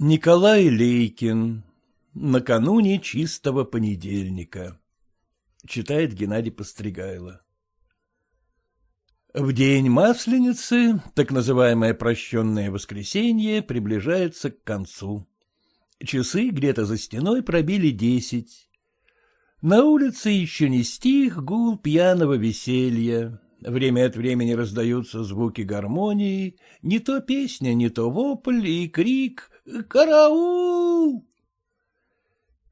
Николай Лейкин. Накануне чистого понедельника. Читает Геннадий Постригайло. В день Масленицы, так называемое прощенное воскресенье, приближается к концу. Часы где-то за стеной пробили десять. На улице еще не стих гул пьяного веселья. Время от времени раздаются звуки гармонии, не то песня, не то вопль и крик «Караул!».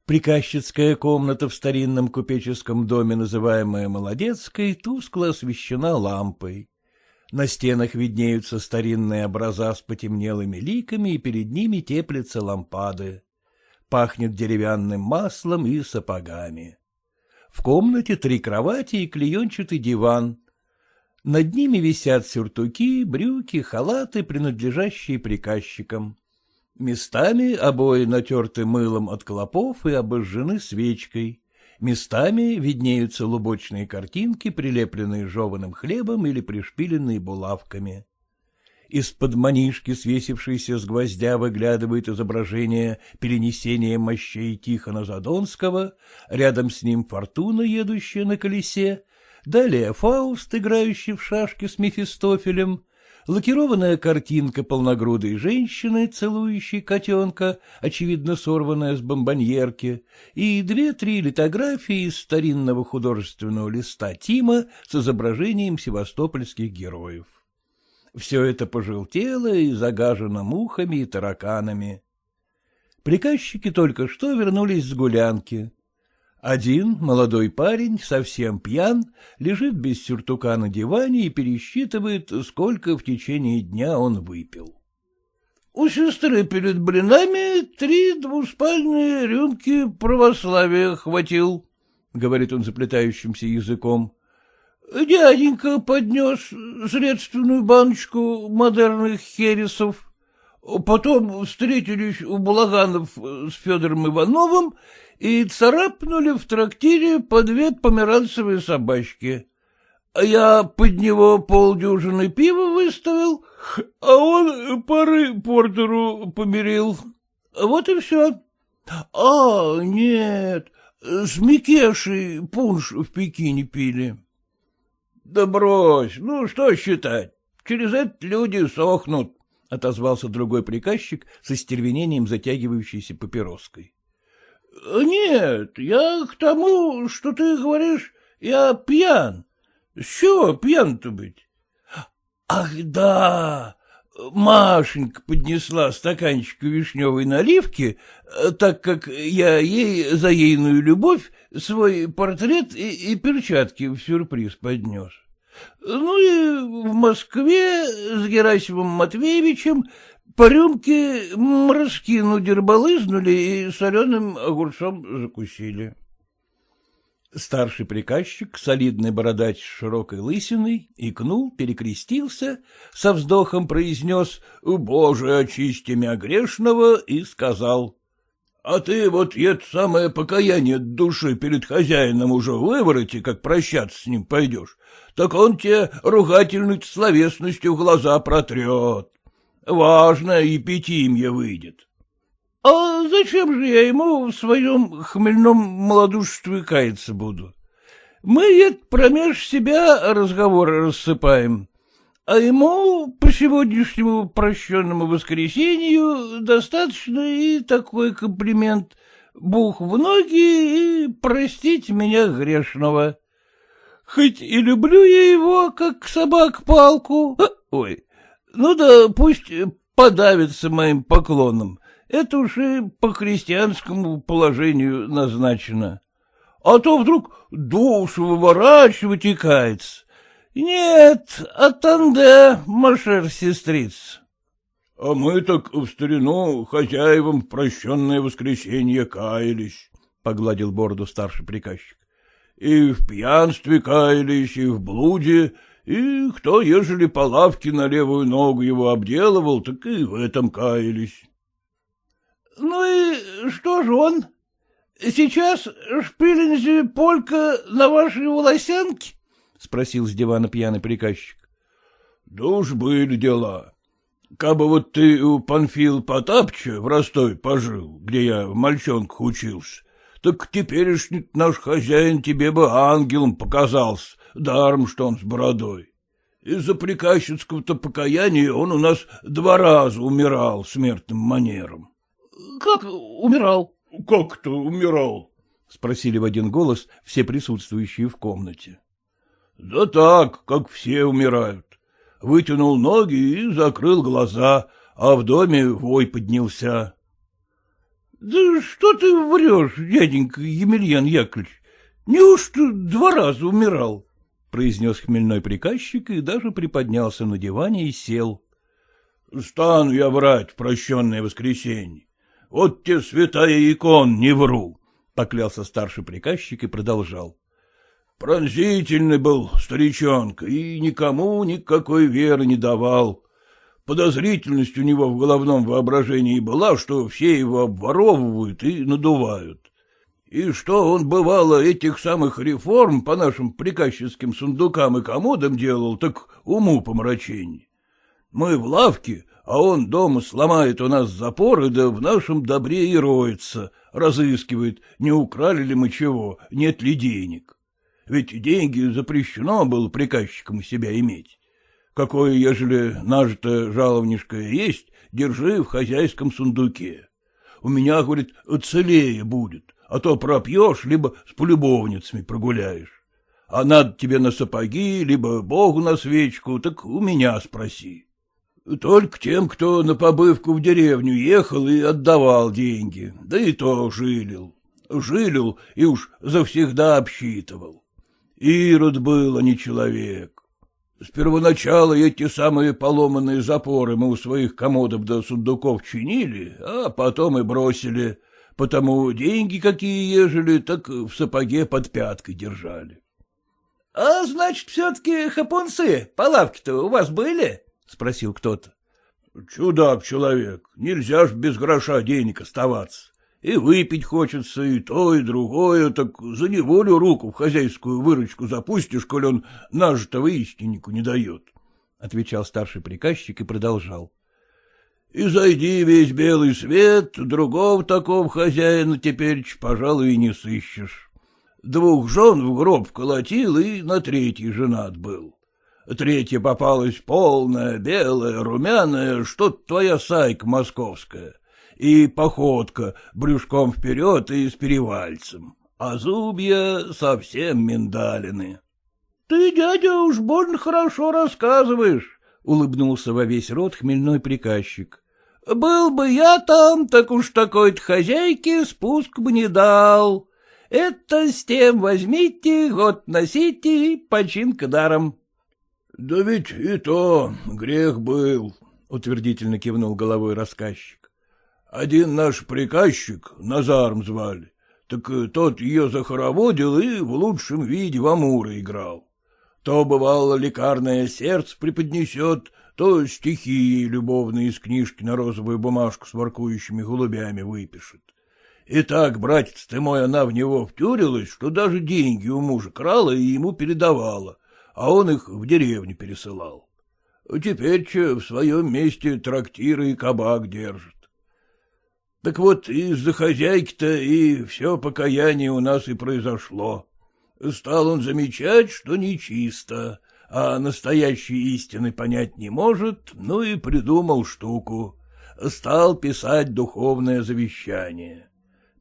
Приказчицкая комната в старинном купеческом доме, называемая Молодецкой, тускло освещена лампой. На стенах виднеются старинные образа с потемнелыми ликами, и перед ними теплятся лампады. Пахнет деревянным маслом и сапогами. В комнате три кровати и клеенчатый диван. Над ними висят сюртуки, брюки, халаты, принадлежащие приказчикам. Местами обои натерты мылом от клопов и обожжены свечкой. Местами виднеются лубочные картинки, прилепленные жеваным хлебом или пришпиленные булавками. Из-под манишки, свесившейся с гвоздя, выглядывает изображение перенесения мощей Тихона Задонского, рядом с ним фортуна, едущая на колесе, далее Фауст, играющий в шашки с Мефистофелем, лакированная картинка полногрудой женщины, целующей котенка, очевидно сорванная с бомбоньерки, и две-три литографии из старинного художественного листа Тима с изображением севастопольских героев. Все это пожелтело и загажено мухами и тараканами. Приказчики только что вернулись с гулянки. Один молодой парень, совсем пьян, лежит без сюртука на диване и пересчитывает, сколько в течение дня он выпил. — У сестры перед блинами три двуспальные рюмки православия хватил, — говорит он заплетающимся языком. — Дяденька поднес средственную баночку модерных хересов. Потом встретились у Балаганов с Федором Ивановым и царапнули в трактире по две померанцевые собачки. Я под него полдюжины пива выставил, а он пары портеру помирил. Вот и все. А, нет, с Микешей пунш в Пекине пили. Да брось, ну что считать, через это люди сохнут, — отозвался другой приказчик со стервенением затягивающейся папироской. — Нет, я к тому, что ты говоришь, я пьян. С чего пьян-то быть? — Ах, да! Машенька поднесла стаканчик вишневой наливки, так как я ей за ейную любовь свой портрет и, и перчатки в сюрприз поднес. Ну и в Москве с Герасимом Матвеевичем по рюмке морскину дербалызнули и соленым огурцом закусили. Старший приказчик, солидный бородач с широкой лысиной, икнул, перекрестился, со вздохом произнес «Боже, очисти мя грешного» и сказал «А ты вот это самое покаяние души перед хозяином уже вывороти, как прощаться с ним пойдешь, так он тебе ругательной словесностью глаза протрет. Важно, епитимье выйдет. — А зачем же я ему в своем хмельном малодушестве каяться буду? Мы это промеж себя разговоры рассыпаем, а ему по сегодняшнему прощенному воскресенью достаточно и такой комплимент — бух в ноги и простить меня грешного. Хоть и люблю я его, как собак палку. Ой, ну да пусть подавится моим поклоном. Это уж и по христианскому положению назначено. А то вдруг душу выворачивать и кается. Нет, атанде, машер сестриц. — А мы так в старину хозяевам в прощенное воскресенье каялись, — погладил бороду старший приказчик. И в пьянстве каялись, и в блуде, и кто, ежели по лавке на левую ногу его обделывал, так и в этом каялись. — Ну и что же он? Сейчас шпилинзе полька на вашей волосянке? — спросил с дивана пьяный приказчик. — Да уж были дела. — Кабы вот ты у Панфил Потапча в Ростове пожил, где я в мальчонках учился, так теперешний наш хозяин тебе бы ангелом показался, даром, что он с бородой. Из-за приказчицкого-то покаяния он у нас два раза умирал смертным манером. — Как умирал? — Как-то умирал? — спросили в один голос все присутствующие в комнате. — Да так, как все умирают. Вытянул ноги и закрыл глаза, а в доме вой поднялся. — Да что ты врешь, дяденька Емельян Яковлевич? Неужто два раза умирал? — произнес хмельной приказчик и даже приподнялся на диване и сел. — Стану я врать в прощенное воскресенье. Вот те святая икон, не вру, — поклялся старший приказчик и продолжал. Пронзительный был старичонка и никому никакой веры не давал. Подозрительность у него в головном воображении была, что все его обворовывают и надувают. И что он, бывало, этих самых реформ по нашим приказческим сундукам и комодам делал, так уму помрачение. Мы в лавке, а он дома сломает у нас запоры, да в нашем добре и роется, разыскивает, не украли ли мы чего, нет ли денег. Ведь деньги запрещено было приказчикам себя иметь. Какое, ежели нажито жаловнишко есть, держи в хозяйском сундуке. У меня, говорит, целее будет, а то пропьешь, либо с полюбовницами прогуляешь. А надо тебе на сапоги, либо Богу на свечку, так у меня спроси. Только тем, кто на побывку в деревню ехал и отдавал деньги, да и то жилил. Жилил и уж завсегда обсчитывал. Ирод был, а не человек. С первоначала эти самые поломанные запоры мы у своих комодов до сундуков чинили, а потом и бросили, потому деньги какие ежели, так в сапоге под пяткой держали. — А значит, все-таки хапунцы по лавке-то у вас были? — спросил кто-то. — Чудак человек, нельзя ж без гроша денег оставаться. И выпить хочется, и то, и другое, так за неволю руку в хозяйскую выручку запустишь, коль он нажитого истиннику не дает, — отвечал старший приказчик и продолжал. — И зайди весь белый свет, другого такого хозяина теперь, пожалуй, и не сыщешь. Двух жен в гроб колотил и на третий женат был. Третья попалась полная, белая, румяная, что-то твоя сайка московская — и походка брюшком вперед и с перевальцем, а зубья совсем миндалины. — Ты, дядя, уж больно хорошо рассказываешь, — улыбнулся во весь рот хмельной приказчик. — Был бы я там, так уж такой-то хозяйке спуск бы не дал. Это с тем возьмите, год носите, починка даром. — Да ведь и то грех был, — утвердительно кивнул головой рассказчик. Один наш приказчик, Назарм звали, так тот ее захороводил и в лучшем виде в Амура играл. То, бывало, лекарное сердце преподнесет, то стихи любовные из книжки на розовую бумажку с воркующими голубями выпишет. И так, братец ты мой, она в него втюрилась, что даже деньги у мужа крала и ему передавала, а он их в деревню пересылал. Теперь в своем месте трактиры и кабак держит. Так вот, из-за хозяйки-то и все покаяние у нас и произошло. Стал он замечать, что нечисто, а настоящей истины понять не может, ну и придумал штуку. Стал писать духовное завещание.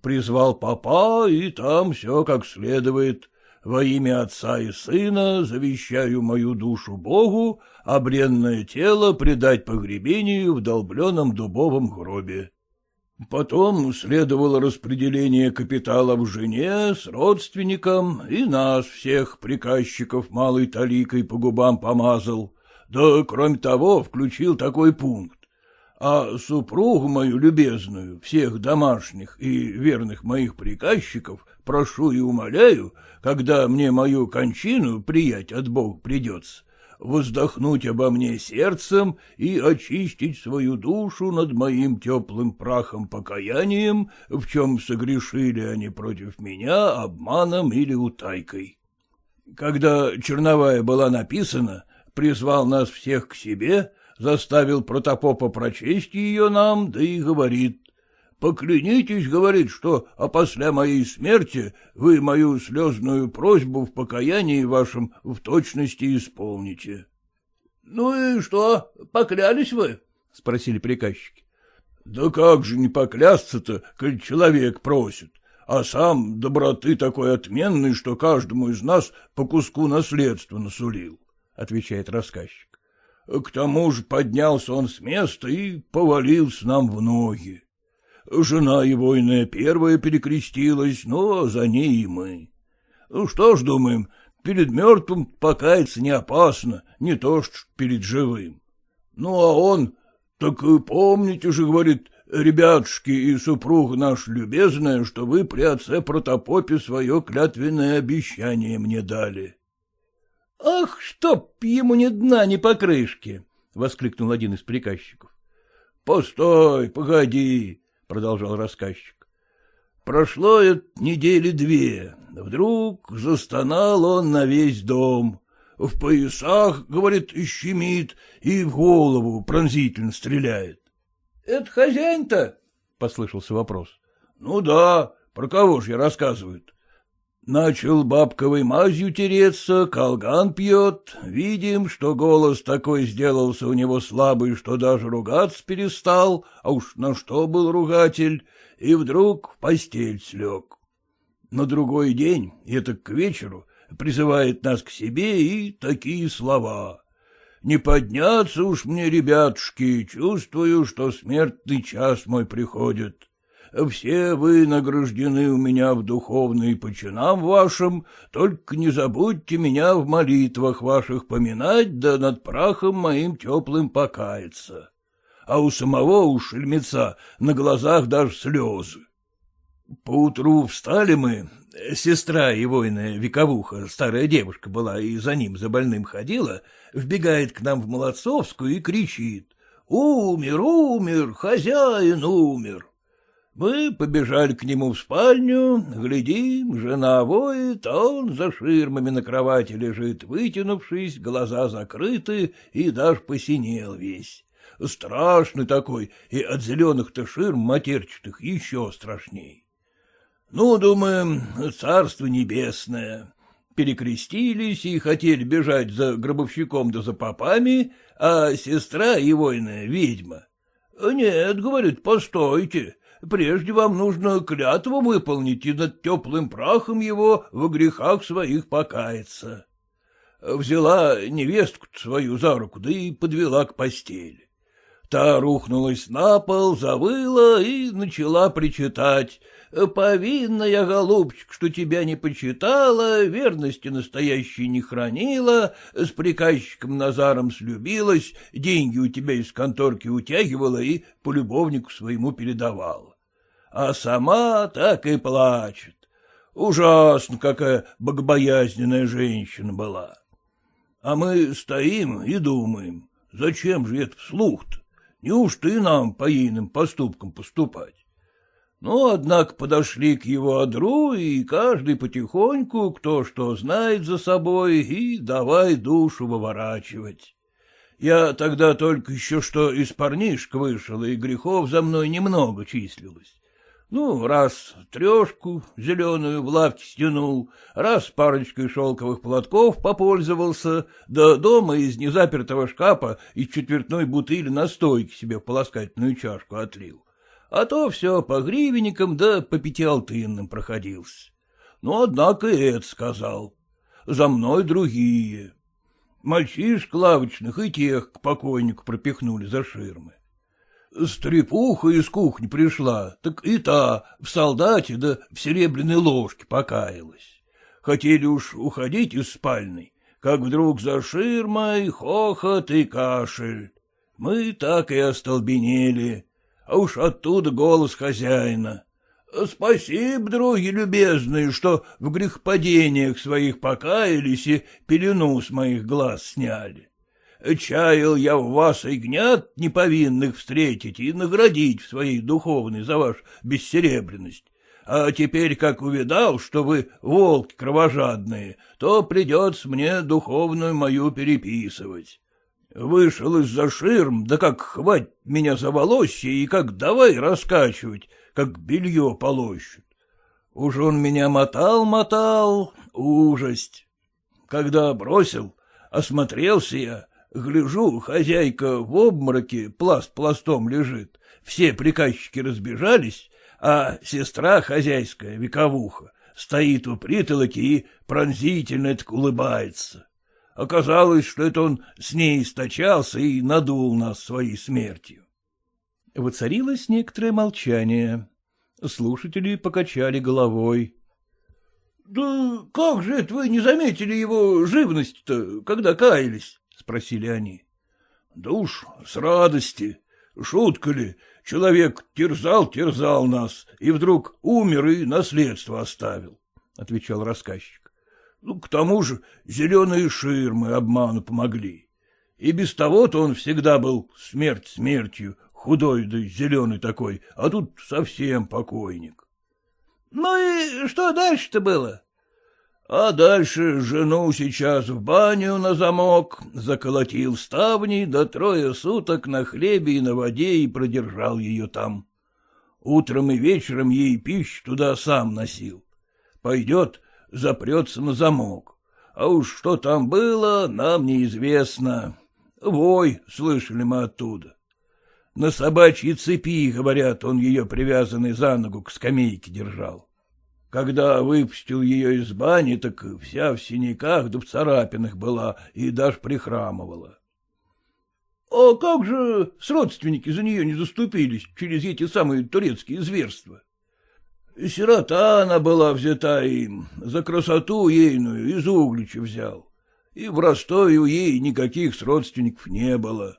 Призвал папа, и там все как следует. Во имя отца и сына завещаю мою душу Богу, а бренное тело предать погребению в долбленном дубовом гробе. Потом следовало распределение капитала в жене с родственником, и нас всех приказчиков малой таликой по губам помазал. Да, кроме того, включил такой пункт. А супругу мою любезную, всех домашних и верных моих приказчиков, прошу и умоляю, когда мне мою кончину приять от Бога придется, воздохнуть обо мне сердцем и очистить свою душу над моим теплым прахом покаянием, в чем согрешили они против меня обманом или утайкой. Когда черновая была написана, призвал нас всех к себе, заставил протопопа прочесть ее нам, да и говорит. Поклянитесь, говорит, что опосля моей смерти вы мою слезную просьбу в покаянии вашем в точности исполните. — Ну и что, поклялись вы? — спросили приказчики. — Да как же не поклясться-то, коль человек просит, а сам доброты такой отменной, что каждому из нас по куску наследства насулил, — отвечает рассказчик. К тому же поднялся он с места и повалился нам в ноги. Жена его иная первая перекрестилась, но за ней и мы. Ну, что ж, думаем, перед мертвым покаяться не опасно, не то что перед живым. Ну, а он, так помните же, говорит, ребятушки и супруг наш любезная, что вы при отце протопопе свое клятвенное обещание мне дали. — Ах, чтоб ему ни дна, ни покрышки! — воскликнул один из приказчиков. — Постой, погоди, — продолжал рассказчик. Прошло это недели две. Вдруг застонал он на весь дом. В поясах, говорит, щемит и в голову пронзительно стреляет. — Это хозяин-то? — послышался вопрос. — Ну да, про кого ж я рассказывают? Начал бабковой мазью тереться, колган пьет. Видим, что голос такой сделался у него слабый, что даже ругаться перестал, а уж на что был ругатель, и вдруг в постель слег. На другой день, это к вечеру, призывает нас к себе и такие слова. Не подняться уж мне, ребятушки, чувствую, что смертный час мой приходит. Все вы награждены у меня в духовной починам вашим, только не забудьте меня в молитвах ваших поминать, да над прахом моим теплым покаяться. А у самого у шельмеца на глазах даже слезы. Поутру встали мы, сестра его иная вековуха, старая девушка была и за ним за больным ходила, вбегает к нам в Молодцовскую и кричит «Умер, умер, хозяин умер!» Мы побежали к нему в спальню, глядим, жена воет, а он за ширмами на кровати лежит, вытянувшись, глаза закрыты и даже посинел весь. Страшный такой, и от зеленых-то ширм матерчатых еще страшней. Ну, думаем, царство небесное. Перекрестились и хотели бежать за гробовщиком да за попами, а сестра его иная ведьма. Нет, говорит, постойте, прежде вам нужно клятву выполнить и над теплым прахом его в грехах своих покаяться. Взяла невестку свою за руку, да и подвела к постели. Та рухнулась на пол, завыла и начала причитать. «Повинна я, голубчик, что тебя не почитала, верности настоящей не хранила, с приказчиком Назаром слюбилась, деньги у тебя из конторки утягивала и по любовнику своему передавала а сама так и плачет. Ужасно, какая богобоязненная женщина была. А мы стоим и думаем, зачем же это вслух-то? Неужто и нам по ейным поступкам поступать? Ну, однако подошли к его одру, и каждый потихоньку, кто что знает за собой, и давай душу выворачивать. Я тогда только еще что из парнишка вышел, и грехов за мной немного числилось. Ну, раз трешку зеленую в лавке стянул, раз парочкой шелковых платков попользовался, да дома из незапертого шкафа из четвертной бутыли настойки себе полоскательную чашку отлил. А то все по гривенникам да по пятиалтынным проходился. Ну, однако и сказал. За мной другие. Мальчишек лавочных и тех к покойнику пропихнули за ширмы. Стрепуха из кухни пришла, так и та в солдате да в серебряной ложке покаялась. Хотели уж уходить из спальни, как вдруг за ширмой хохот и кашель. Мы так и остолбенели, а уж оттуда голос хозяина. Спасибо, други любезные, что в грехопадениях своих покаялись и пелену с моих глаз сняли. Чаял я в вас и гнят неповинных встретить и наградить в своей духовной за ваш бессеребренность. А теперь, как увидал, что вы волки кровожадные, то придется мне духовную мою переписывать. Вышел из-за ширм, да как хвать меня за волосье и как давай раскачивать, как белье полощут. Уж он меня мотал-мотал, ужасть. Когда бросил, осмотрелся я, гляжу, хозяйка в обмороке пласт пластом лежит, все приказчики разбежались, а сестра хозяйская, вековуха, стоит у притолоки и пронзительно так улыбается. Оказалось, что это он с ней источался и надул нас своей смертью. Воцарилось некоторое молчание. Слушатели покачали головой. — Да как же это вы не заметили его живность-то, когда каялись? — спросили они. — Да уж с радости. Шутка ли, человек терзал-терзал нас, и вдруг умер и наследство оставил, — отвечал рассказчик. Ну, к тому же зеленые ширмы обману помогли. И без того-то он всегда был смерть смертью, худой да зеленый такой, а тут совсем покойник. — Ну и что дальше-то было? — А дальше жену сейчас в баню на замок, заколотил ставни, да трое суток на хлебе и на воде и продержал ее там. Утром и вечером ей пищу туда сам носил. Пойдет, запрется на замок. А уж что там было, нам неизвестно. Вой, слышали мы оттуда. На собачьей цепи, говорят, он ее привязанный за ногу к скамейке держал. Когда выпустил ее из бани, так вся в синяках да в царапинах была и даже прихрамывала. — А как же с родственники за нее не заступились через эти самые турецкие зверства? Сирота она была взята им, за красоту ейную из Углича взял. И в Ростове ей никаких с родственников не было.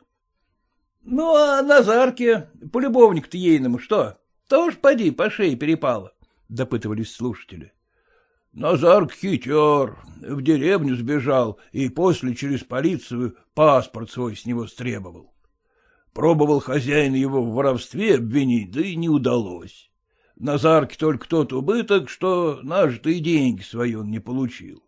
— Ну, а Назарке, полюбовник-то ейному, что? Тоже поди по шее перепало, — допытывались слушатели. Назарк хитер, в деревню сбежал и после через полицию паспорт свой с него стребовал. Пробовал хозяин его в воровстве обвинить, да и не удалось. Назарке только тот убыток, что нажитые деньги свои он не получил.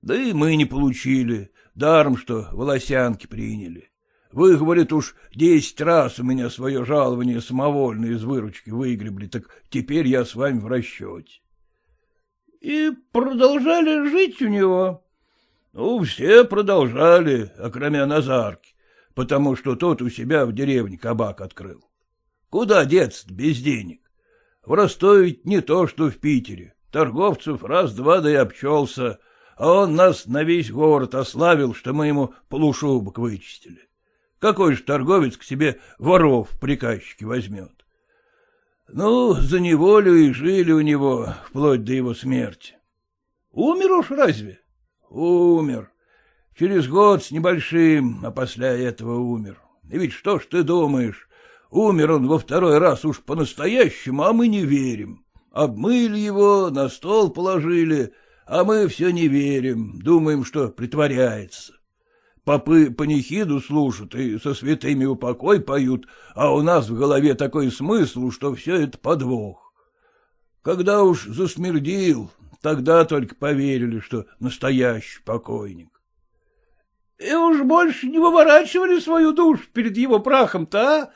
Да и мы не получили, даром, что волосянки приняли. Вы, говорит, уж десять раз у меня свое жалование самовольно из выручки выгребли, так теперь я с вами в расчете. — И продолжали жить у него? — Ну, все продолжали, окромя Назарки, потому что тот у себя в деревне кабак открыл. Куда деться без денег? В Ростове не то, что в Питере. Торговцев раз-два да и обчелся, а он нас на весь город ославил, что мы ему полушубок вычистили. Какой же торговец к себе воров приказчики возьмет? Ну, за неволю и жили у него, вплоть до его смерти. Умер уж разве? Умер. Через год с небольшим, а после этого умер. И ведь что ж ты думаешь, Умер он во второй раз уж по-настоящему, а мы не верим. Обмыли его, на стол положили, а мы все не верим, думаем, что притворяется. Попы панихиду слушают и со святыми упокой поют, а у нас в голове такой смысл, что все это подвох. Когда уж засмердил, тогда только поверили, что настоящий покойник. — И уж больше не выворачивали свою душу перед его прахом-то, а?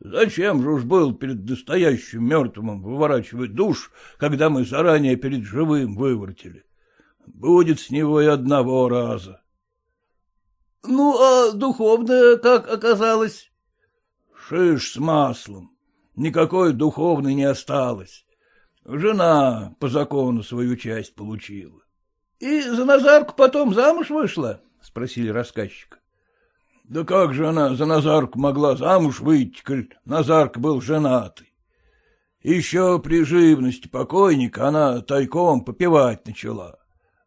Зачем же уж был перед настоящим мертвым выворачивать душ, когда мы заранее перед живым выворотили? Будет с него и одного раза. — Ну, а духовная как оказалось? — Шиш с маслом. Никакой духовной не осталось. Жена по закону свою часть получила. — И за Назарку потом замуж вышла? — спросили рассказчика. Да как же она за Назарку могла замуж выйти, коль Назарк был женатый? Еще при живности покойника она тайком попивать начала.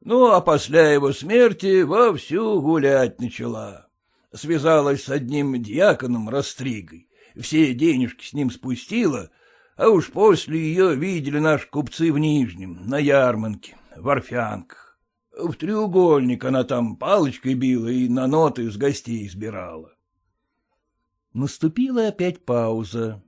Ну, а после его смерти вовсю гулять начала. Связалась с одним дьяконом Растригой, все денежки с ним спустила, а уж после ее видели наши купцы в Нижнем, на ярмарке, в Орфянках. В треугольник она там палочкой била и на ноты с гостей избирала. Наступила опять пауза.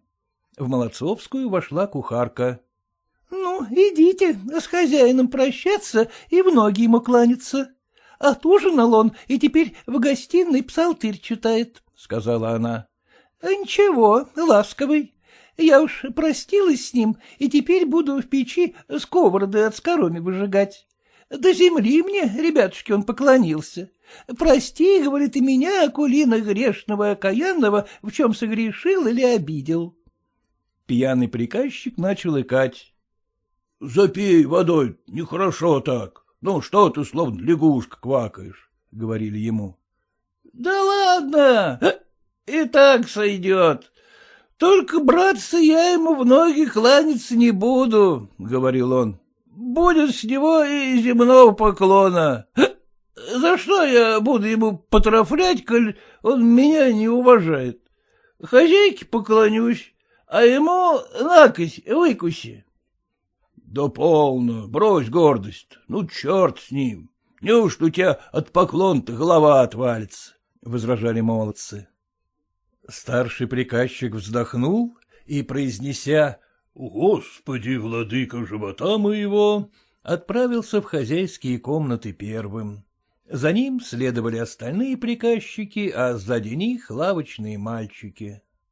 В Молодцовскую вошла кухарка. — Ну, идите с хозяином прощаться и в ноги ему кланяться. Отужинал он и теперь в гостиной псалтырь читает, — сказала она. — Ничего, ласковый. Я уж простилась с ним, и теперь буду в печи сковороды от скороми выжигать. До земли мне, ребятушки, он поклонился. Прости, говорит, и меня, Акулина грешного окаянного, в чем согрешил или обидел. Пьяный приказчик начал икать. — Запей водой, нехорошо так. Ну, что ты, словно лягушка, квакаешь, — говорили ему. — Да ладно, и так сойдет. Только, братцы, я ему в ноги кланяться не буду, — говорил он. — Будет с него и земного поклона. За что я буду ему потрафлять, коль он меня не уважает? Хозяйке поклонюсь, а ему накось, выкуси. — Да полно, брось гордость, ну, черт с ним. Неужто у тебя от поклон-то голова отвалится? — возражали молодцы. Старший приказчик вздохнул и, произнеся «Господи, владыка живота моего», отправился в хозяйские комнаты первым. За ним следовали остальные приказчики, а сзади них лавочные мальчики.